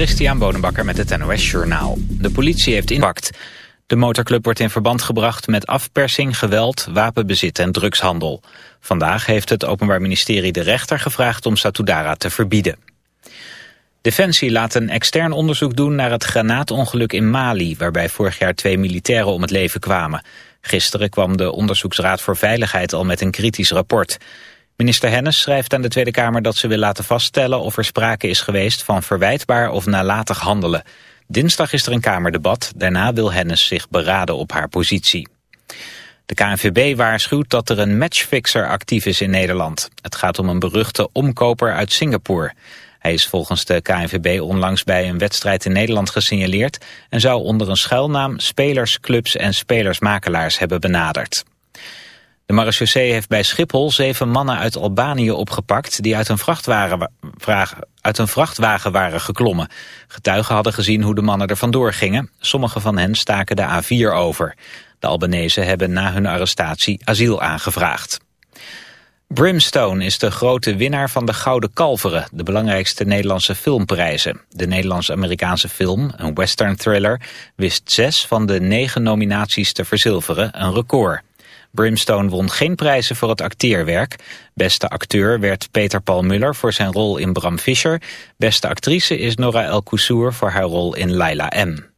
Christian Bonenbakker met het NOS Journaal. De politie heeft inpakt. De motorclub wordt in verband gebracht met afpersing, geweld, wapenbezit en drugshandel. Vandaag heeft het Openbaar Ministerie de rechter gevraagd om Satudara te verbieden. Defensie laat een extern onderzoek doen naar het granaatongeluk in Mali... waarbij vorig jaar twee militairen om het leven kwamen. Gisteren kwam de Onderzoeksraad voor Veiligheid al met een kritisch rapport... Minister Hennis schrijft aan de Tweede Kamer dat ze wil laten vaststellen of er sprake is geweest van verwijtbaar of nalatig handelen. Dinsdag is er een Kamerdebat, daarna wil Hennis zich beraden op haar positie. De KNVB waarschuwt dat er een matchfixer actief is in Nederland. Het gaat om een beruchte omkoper uit Singapore. Hij is volgens de KNVB onlangs bij een wedstrijd in Nederland gesignaleerd... en zou onder een schuilnaam spelers, clubs en spelersmakelaars hebben benaderd. De marechaussee heeft bij Schiphol zeven mannen uit Albanië opgepakt... die uit een, vrachtwagen, uit een vrachtwagen waren geklommen. Getuigen hadden gezien hoe de mannen er vandoor gingen. Sommige van hen staken de A4 over. De Albanese hebben na hun arrestatie asiel aangevraagd. Brimstone is de grote winnaar van de Gouden Kalveren, de belangrijkste Nederlandse filmprijzen. De Nederlands-Amerikaanse film, een western thriller, wist zes van de negen nominaties te verzilveren, een record. Brimstone won geen prijzen voor het acteerwerk. Beste acteur werd Peter Paul Muller voor zijn rol in Bram Fischer. Beste actrice is Nora El Koussour voor haar rol in Laila M.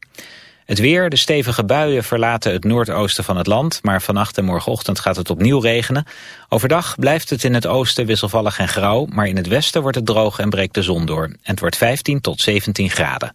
Het weer, de stevige buien verlaten het noordoosten van het land... maar vannacht en morgenochtend gaat het opnieuw regenen. Overdag blijft het in het oosten wisselvallig en grauw... maar in het westen wordt het droog en breekt de zon door. En het wordt 15 tot 17 graden.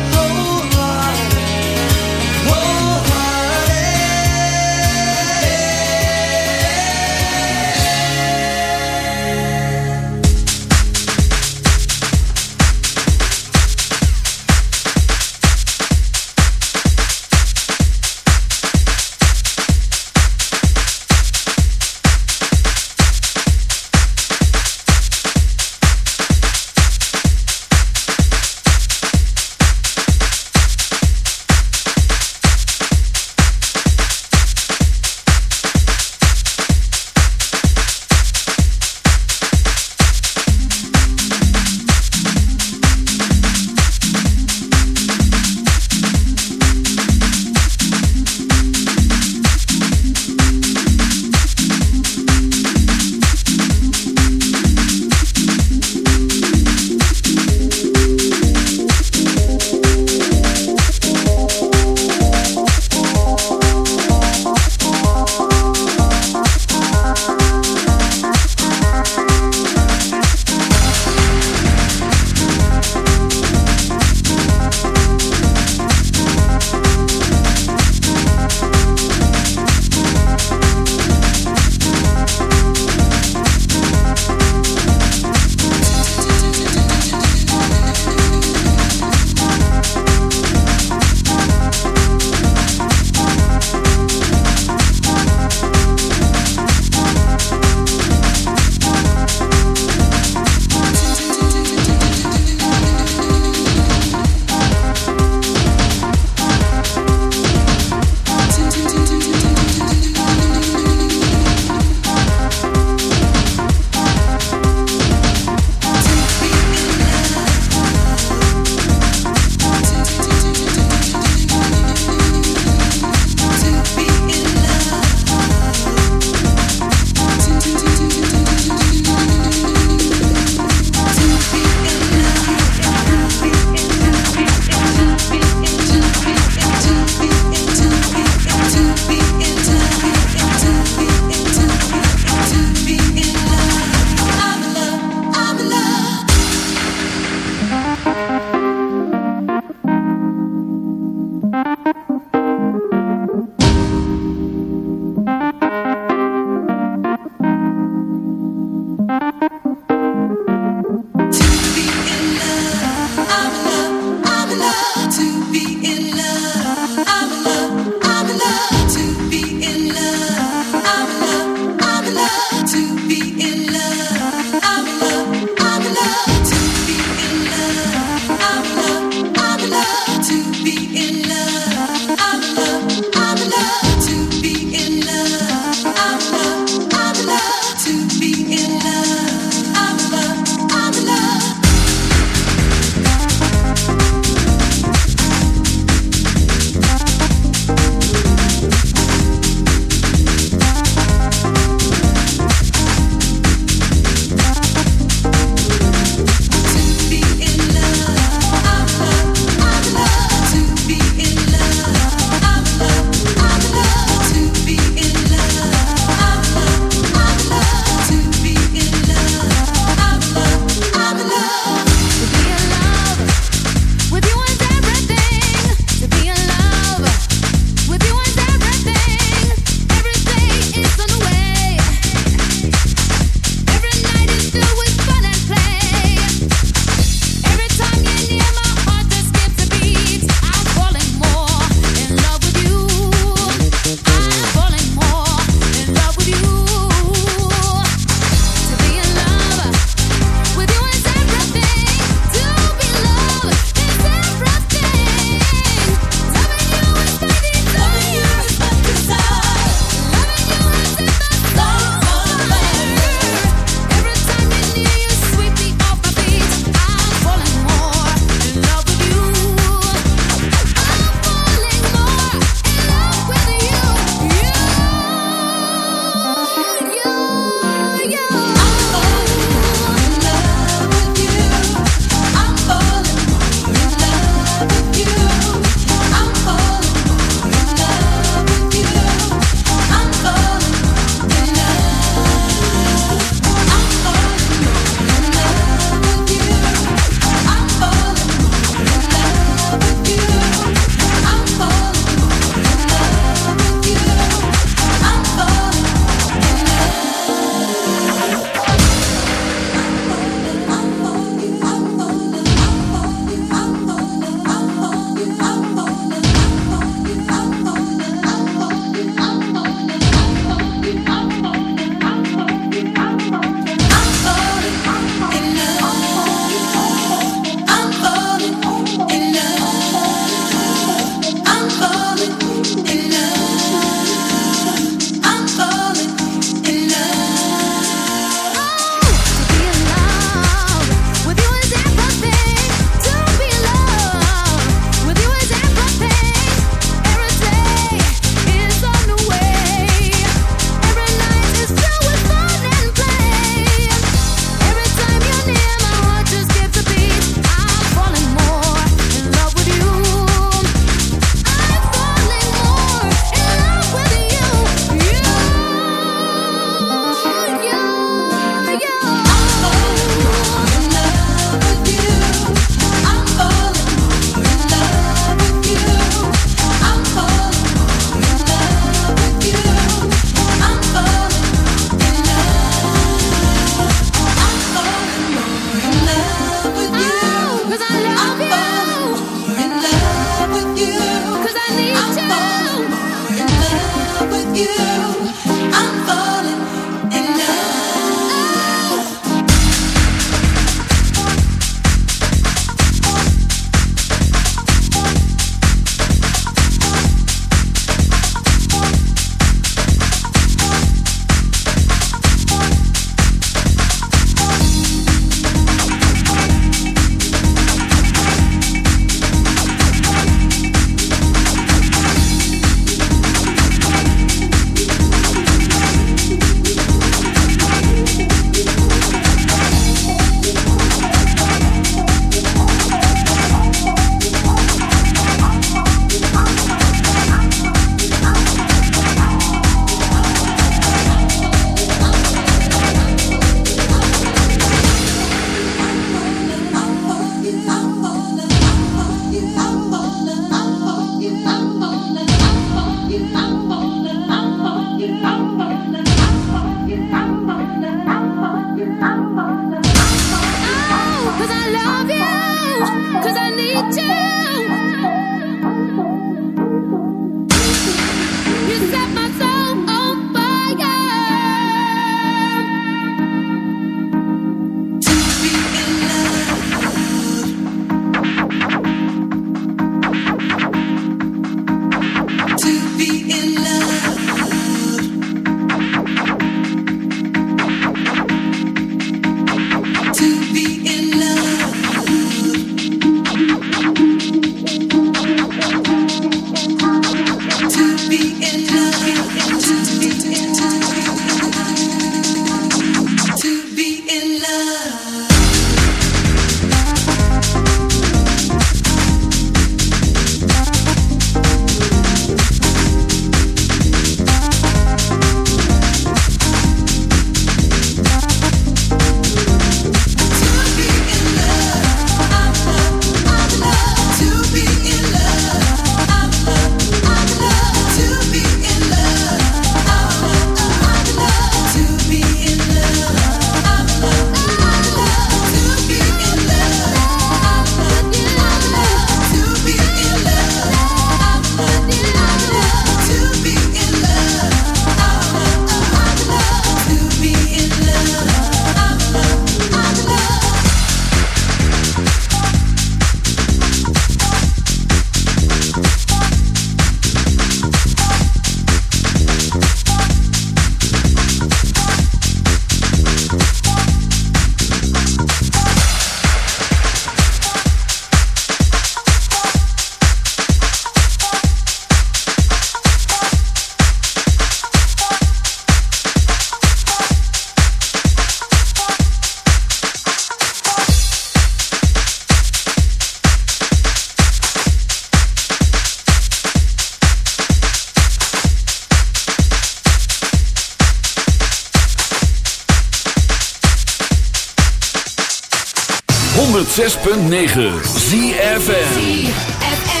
106.9 ZFN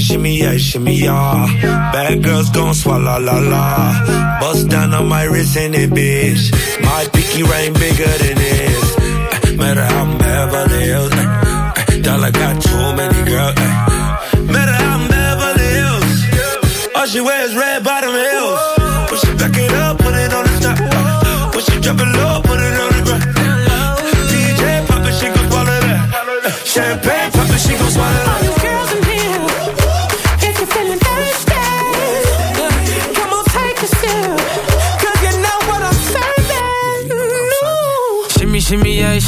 Shimmy, yeah, shimmy, yeah. Bad girls gon' swallow la la. Bust down on my wrist and it, bitch. My pinky ring bigger than this. Uh, matter how I'm Beverly Hills. Uh, dollar got too many girls. Uh, matter how I'm Beverly Hills. All she wears red bottom heels.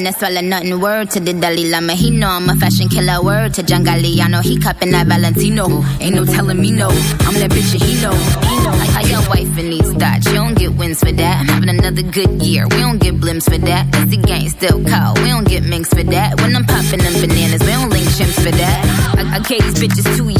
Girl, no swallow nothing. Word to the Dalai Lama. He know I'm a fashion killer. Word to John Galliano. He cupping that Valentino. Ain't no telling me no. I'm that bitch and he know. Know. I, I got wife in these thoughts. You don't get wins for that. I'm having another good year. We don't get blimps for that. The gang still call. We don't get minks for that. When I'm popping them bananas, we don't link chimps for that. I, I gave these bitches two years.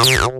Wow.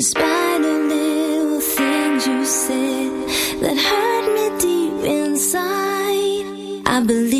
Despite the little things you said that hurt me deep inside, I believe.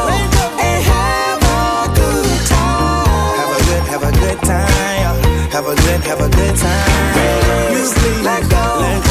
time. Have a good, have a good time. Let go, let go,